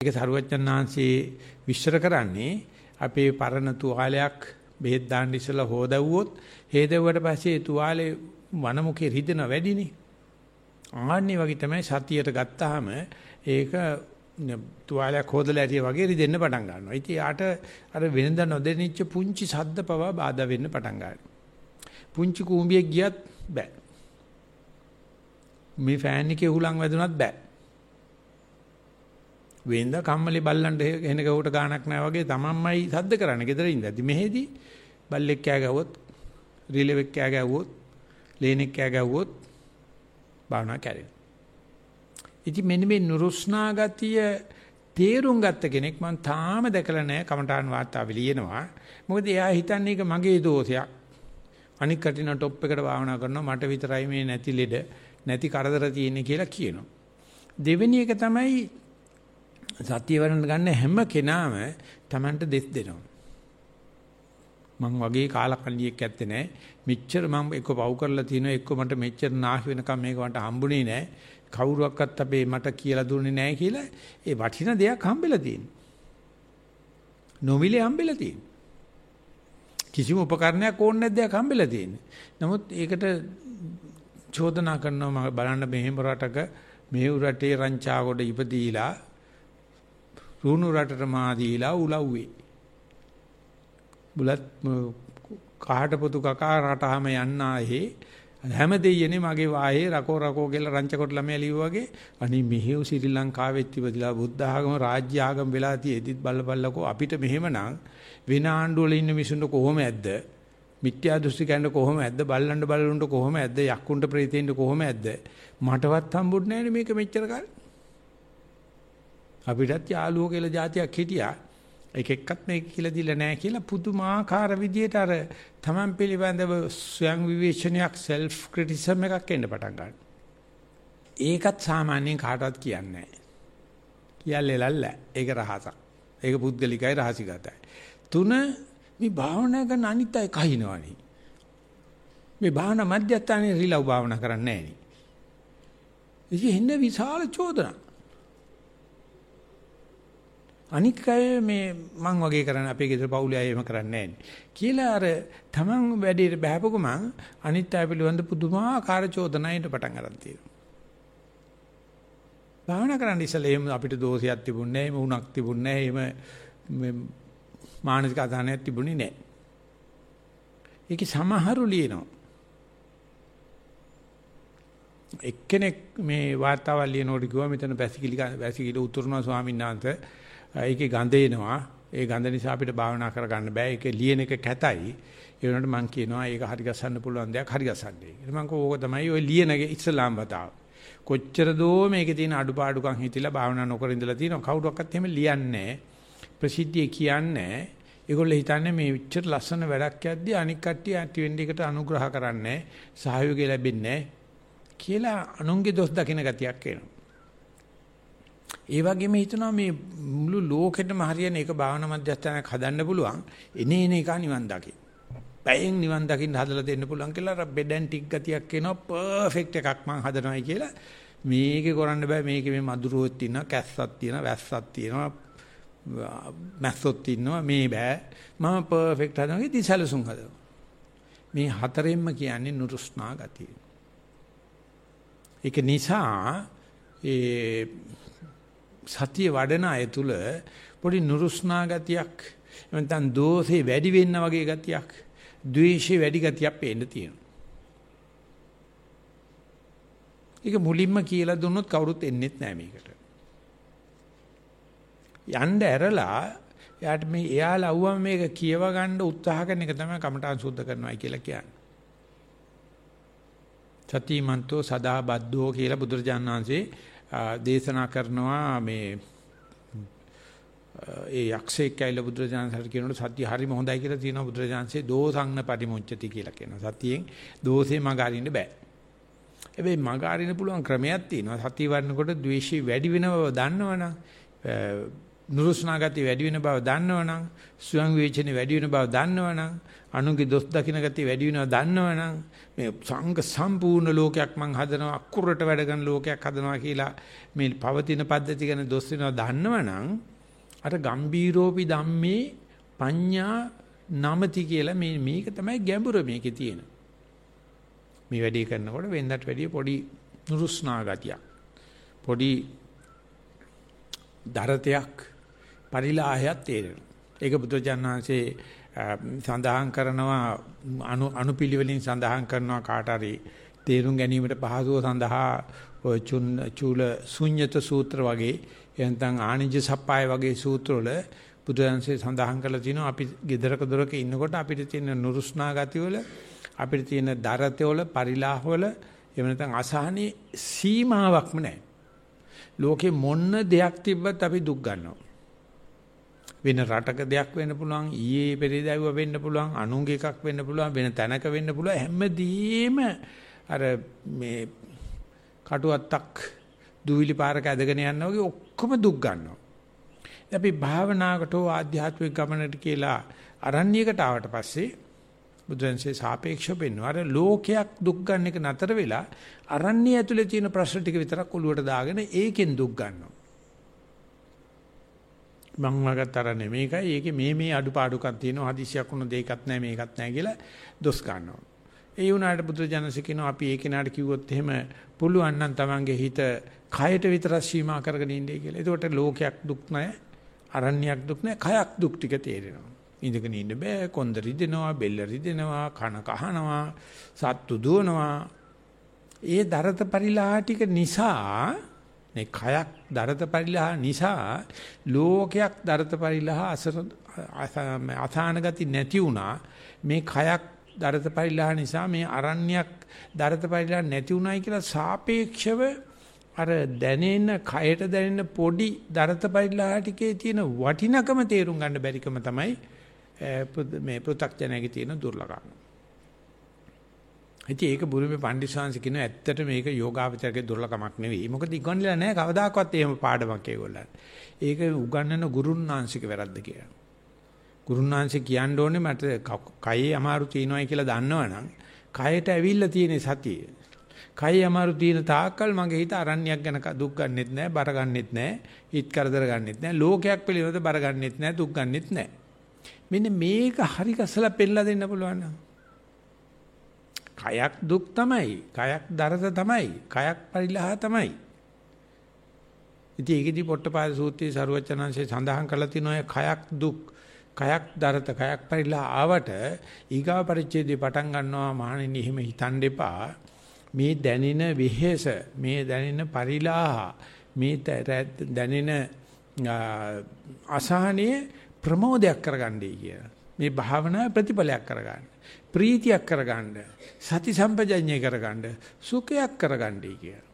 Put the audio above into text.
ඒක සරුවච්චන්හන්සේ විශ්තර කරන්නේ අපේ පරණ තුවාලයක් බෙහෙත් දාන්න ඉස්සලා හොදවුවොත් හේදෙව්වට පස්සේ තුවාලේ වනමුකේ රිදෙන වැඩිනේ. ආන්නේ වගේ තමයි සතියට ගත්තාම ඒක තුවාලයක් හොදලා ඇරිය වගේ රිදෙන්න පටන් ගන්නවා. ඉතින් යාට අර වෙනද නොදෙනිච්ච පුංචි සද්ද පවා බාධා වෙන්න පටන් ගන්නවා. පුංචි කූඹියෙක් ගියත් බෑ. මේ ෆෑන් එකේ උහුලන් වැදුනත් බෑ. වෙන්ද කම්මලේ බල්ලන්ට එන ගහුවට ගාණක් නැහැ වගේ තමන්මයි සද්ද කරන්නේ. ගෙදර ඉඳද්දි මෙහෙදි බල්ලෙක් කෑ ගැවුවොත්, රිලෙවෙක් කෑ ගැවුවොත්, ලේනෙක් කෑ ගැවුවොත් බාහනා කැරෙනවා. ඉතින් මෙන්න මේ නුරුස්නා ගතිය තේරුම් ගත්ත කෙනෙක් මම තාම දැකලා නැහැ කමඨාන් වාර්තාවේ ලියනවා. මොකද එයා හිතන්නේ ඒක මගේ දෝෂයක්. අනික් කටින টොප් එකට භාවනා කරනවා මට විතරයි මේ නැති ලෙඩ නැති කරදර තියෙන්නේ කියලා කියනවා. දෙවෙනි එක තමයි සතිය වරණ ගන්න හැම කෙනාම Tamanට දෙස් දෙනවා. මං වගේ කාලකන්ණියෙක් ඇත්තේ නැහැ. මෙච්චර මම එක්ක පව් කරලා තිනවා එක්ක මට මෙච්චර නාහි වෙනකම් මේක මට හම්බුනේ නැහැ. කවුරුවක්වත් අපේ මට කියලා දුන්නේ නැහැ කියලා ඒ වටින දෙයක් හම්බෙලා තියෙනවා. නොමිලේ හම්බෙලා තියෙනවා. කිසිම උපකරණයක් ඕනේ නැද්ද දෙයක් හම්බෙලා තියෙන්නේ. නමුත් ඒකට චෝදනා කරනවා බලන්න මෙහෙම රටක මේ රටේ රංචාගොඩ ඉපදීලා රුණු රටට මා දීලා උලව්වේ. බුලත් කහට පොතු කකා රටාම යන්නාහේ හැම දෙයියනේ මගේ වායේ රකෝ රකෝ කියලා රංචකොට ළමයා ලිව්වා වගේ අනි මෙහෙව ශ්‍රී ලංකාවෙත් ඉපදිලා බුද්ධ ආගම රාජ්‍ය ආගම වෙලා තියෙද්දිත් බල්ලබල්ලකෝ අපිට මෙහෙමනම් වෙන ආණ්ඩු වල ඉන්න මිනිසුන්ට කොහොම ඇද්ද? මිත්‍යා දෘෂ්ටිකයන්ට කොහොම ඇද්ද? බල්ලන්ට බල්ලුන්ට කොහොම ඇද්ද? යක්කුන්ට ප්‍රේතයින්ට කොහොම ඇද්ද? මටවත් හම්බුන්නේ නැහැ මේක මෙච්චර කාලේ. අපිටත් යාළුවෝ කියලා જાතියක් හිටියා එක එක්කත් මේක කියලා දීලා නැහැ කියලා පුදුමාකාර විදියට අර තමන් පිළිබඳව ස්වයං විවේචනයක් self criticism එකක් එන්න පටන් ගන්නවා. ඒකත් සාමාන්‍යයෙන් කාටවත් කියන්නේ නැහැ. කියල්ලේ ලල්ල. ඒක රහසක්. ඒක පුද්ගලිකයි රහසිගතයි. තුන මේ භාවනා කරන අනිත් අය කහිනවනේ. මේ භාවනා මධ්‍යස්ථානයේ රිලව් භාවනා කරන්නේ නැහැ නේ. ඉතින් එන්න විශාල චෝදනා. අනික් අය මේ මං වගේ කරන්නේ අපේ ගෙදර පවුලේ අය එහෙම කරන්නේ නැහැ කියලා අර තමන් වැඩේට බහැපු ගමන් අනිත් අය පිළිබඳ පුදුමාකාර චෝදනායින්ට පටන් ගන්න තියෙනවා. භාවනා කරන්න ඉස්සෙල්ලා එහෙම අපිට දෝෂයක් තිබුණේ නැහැ, එහෙම උණක් තිබුණේ නැහැ, එහෙම මානසික අධානයක් තිබුණේ නැහැ. ඒකේ සමහරු ලියනවා. එක්කෙනෙක් මේ වාර්තාවල් ලියනකොට කිව්වා මෙතන වැසිකිලි වැසිකිලි උතුරනවා ස්වාමීන් වහන්සේ ඒකේ ගඳ එනවා. ඒ ගඳ නිසා අපිට භාවනා කරගන්න බෑ. ඒකේ ලියන එක කැතයි. ඒ වුණාට මම කියනවා ඒක හරි ගස්සන්න පුළුවන් දෙයක් හරි ගස්සන්නේ. ඊට මම කෝ ඕක තමයි ওই ලියනගේ ඉස්ලාම් වතාව. කොච්චර දෝ මේකේ තියෙන අඩුපාඩුකම් හිතිලා භාවනා නොකර ඉඳලා තියෙනවා. කවුරක්වත් එහෙම ලියන්නේ ප්‍රසිද්ධිය කියන්නේ ඒගොල්ලෝ හිතන්නේ මේ විච්චර ලස්සන වැඩක් යද්දී අනික් කට්ටිය ඇටි වෙන්න එකට අනුග්‍රහ කරන්නේ සහයෝගය ලැබෙන්නේ කියලා අනුන්ගේ දොස් දකින ගතියක් එනවා. ඒ වගේම හිතනවා මේ මුළු ලෝකෙටම හරියන එක භාවනා මධ්‍යස්ථානයක් හදන්න පුළුවන්. එනේ එන එක නිවන් දකි. පැයෙන් නිවන් දකින්න හදලා දෙන්න පුළුවන් කියලා අර බෙඩැන්ටික් ගතියක් එනවා පර්ෆෙක්ට් එකක් මං හදනවායි කියලා. මේකේ කරන්න බෑ මේකේ මේ මදුරුවක් තියෙනවා කැස්සක් තියෙනවා වැස්සක් තියෙනවා මැස්සොත් ඉන්නවා මේ බෑ මම පර්ෆෙක්ට් හදනවා ඉතින් සැලසුම් හදනවා මේ හතරෙන්ම කියන්නේ නුරුස්නා ගතිය ඒක නිසා ඒ සතිය වඩන අය තුල පොඩි නුරුස්නා ගතියක් නැත්නම් දෝෂේ වැඩි වෙන්න වගේ ගතියක් ද්වේෂේ වැඩි ගතියක් පේන්න තියෙනවා. ඒක මුලින්ම කියලා දුන්නොත් කවුරුත් එන්නේත් නැහැ මේකට. යන්න ඇරලා එයාට මේ එයා ලව්වම මේක කියව ගන්න උත්සාහ කරන එක තමයි කමඨාන් සුද්ධ කරනවායි කියලා කියන්නේ. සතිමන්තෝ සදා බද්දෝ කියලා බුදුරජාණන් වහන්සේ දේශනා කරනවා මේ ඒ යක්ෂයෙක් කියලා බුදුරජාණන් කියනකොට සත්‍ය හරිම හොඳයි කියලා තියෙනවා බුදුරජාණන්සේ දෝසංන පරිමුච්ඡති කියලා කියනවා. සතියෙන් දෝෂේ මග අරින්න බෑ. හැබැයි මග අරින්න පුළුවන් ක්‍රමයක් තියෙනවා. සතිය වඩනකොට ද්වේෂය වැඩි වෙන බව දන්නවනම් නුරුස්නා ගතිය වැඩි වෙන බව දන්නවනම් ස්වයං විවේචනේ වැඩි වෙන බව දන්නවනම් අනුගේ දොස් දකින්න ගතිය වැඩි වෙනවා දන්නවනම් මේ සංඝ සම්පූර්ණ ලෝකයක් මං හදනවා අකුරට වැඩ කරන ලෝකයක් හදනවා කියලා මේ පවතින පද්ධති ගැන දොස් වෙනවා දන්නවනම් අර ගම්බීරෝපි ධම්මේ පඤ්ඤා නමති කියලා මේ මේක තමයි ගැඹුර මේකේ තියෙන. මේ වැඩේ කරනකොට වෙනදට වැඩිය පොඩි නුරුස්නා ගතියක්. පොඩි දරතයක් පරිලාහයක් තේරෙනවා. ඒක බුදුජානනාංශේ සඳහන් කරනවා අනු අනුපිළිවෙලින් සඳහන් කරනවා කාට හරි තේරුම් ගැනීමට පහසුව සඳහා ඔය චූල ශුන්්‍යත සූත්‍ර වගේ එනතන් ආනිජ සප්පාය වගේ සූත්‍රවල බුදුන්සේ සඳහන් කරලා තිනවා අපි gedaraක දොරක ඉන්නකොට අපිට තියෙන නුරුස්නා ගතිවල අපිට තියෙන දරතවල පරිලාහවල එහෙම නැත්නම් අසහනේ සීමාවක්ම නැහැ. ලෝකේ මොන්න දෙයක් තිබ්බත් අපි දුක් ගන්නවා. වෙන රටක දෙයක් වෙන්න පුළුවන් ඊයේ පෙරේදාව වෙන්න පුළුවන් අනුංග එකක් වෙන්න පුළුවන් වෙන තැනක වෙන්න පුළුවන් හැමදේම අර මේ කටුවත්තක් දූවිලි පාරක ඇදගෙන යනවා වගේ ඔක්කොම දුක් ගන්නවා. අපි භාවනාවකට හෝ ආධ්‍යාත්මික ගමනට කියලා අරණ්‍යයකට ආවට පස්සේ බුදුන්සේ සාපේක්ෂව පෙන්වනවා. අර ලෝකයක් දුක් ගන්න එක නතර වෙලා අරණ්‍ය ඇතුලේ තියෙන ප්‍රශ්න ටික විතරක් ඔලුවට දාගෙන ඒකෙන් දුක් ගන්නවා. මං වගත්තර නෙමේකයි ඒකේ මේ මේ අඩුපාඩුකම් තියෙනවා හදිසියක් වුණ දෙයක්වත් නැහැ මේකත් නැහැ කියලා දොස් ගන්නවා. ඒ වුණාට බුදුජානක කියනවා අපි ඒ කෙනාට කිව්වොත් එහෙම පුළුවන් නම් Tamange හිත කයට විතරක් සීමා කරගෙන ඉන්නේ කියලා. ඒකට ලෝකයක් දුක් නැහැ, අරණ්‍යයක් දුක් නැහැ, කයක් දුක් ටික තේරෙනවා. ඉඳගෙන ඉන්න බෑ, කොන්ද රිදෙනවා, බෙල්ල රිදෙනවා, කන කහනවා, සත්තු දුවනවා. ඒ දරත පරිලාහ ටික නිසා මේ කයක් දරත පරිලහ නිසා ලෝකයක් දරත පරිලහ අසර අසාන ගති නැති වුණා. මේ කයක් දරත පරිලහ නිසා මේ අරණ්‍යයක් දරත පරිලහ නැති උනායි කියලා සාපේක්ෂව අර දැනෙන කයට දැනෙන පොඩි දරත පරිලහ ටිකේ තියෙන වටිනකම තේරුම් ගන්න බැරිකම තමයි මේ පෘථග්ජනයේ තියෙන දුර්ලභකම. ඉතින් ඒක බුරුමේ පණ්ඩිස්වාංශ කියන ඇත්තට මේක යෝගාවචරයේ දුර්ලකමක් නෙවෙයි. මොකද ඉගන්වලා නැහැ කවදාකවත් එහෙම පාඩමක් ඒගොල්ලන්. ඒක උගන්වන ගුරුන්නාංශික වැරද්ද කියලා. ගුරුන්නාංශ කියන්න ඕනේ මට කයේ අමාරු තියෙනවායි කියලා දන්නවනම් කයට ඇවිල්ලා තියෙන සතිය. කයේ අමාරු තියෙන තාක්කල් මගේ හිත අරණ්‍යයක් ගැන දුක් ගන්නෙත් නැහැ, බර ගන්නෙත් නැහැ, හිත කරදර ගන්නෙත් නැහැ, ලෝකයක් පිළිවෙත බර ගන්නෙත් නැහැ, දුක් ගන්නෙත් නැහැ. මෙන්න මේක හරි කසලා පෙන්නලා දෙන්න පුළුවන් නම් කයක් දුක් තමයි. කයක් දරද තමයි. කයක් පරිලහ තමයි. ඉතින් ඒකෙදි පොට්ටපාද සූත්‍රයේ සරුවචනංශේ සඳහන් කරලා තියෙනවා කයක් දුක් කයක් දරත කයක් පරිලහ ආවට ඊගා පරිච්ඡේදය පටන් ගන්නවා මහණෙනි එහෙම හිතන්න එපා. මේ දැනෙන වෙහෙස මේ දැනෙන පරිලහ මේ දැනෙන අසහනයේ ප්‍රමෝදයක් කරගන්නයි කියලා. මේ භාවනා ප්‍රතිඵලයක් කරගන්න. ප්‍රීතියක් කරගන්න සති සම්පජඤ්ඤය කරගන්න සුඛයක් කරගන්නයි කියලා.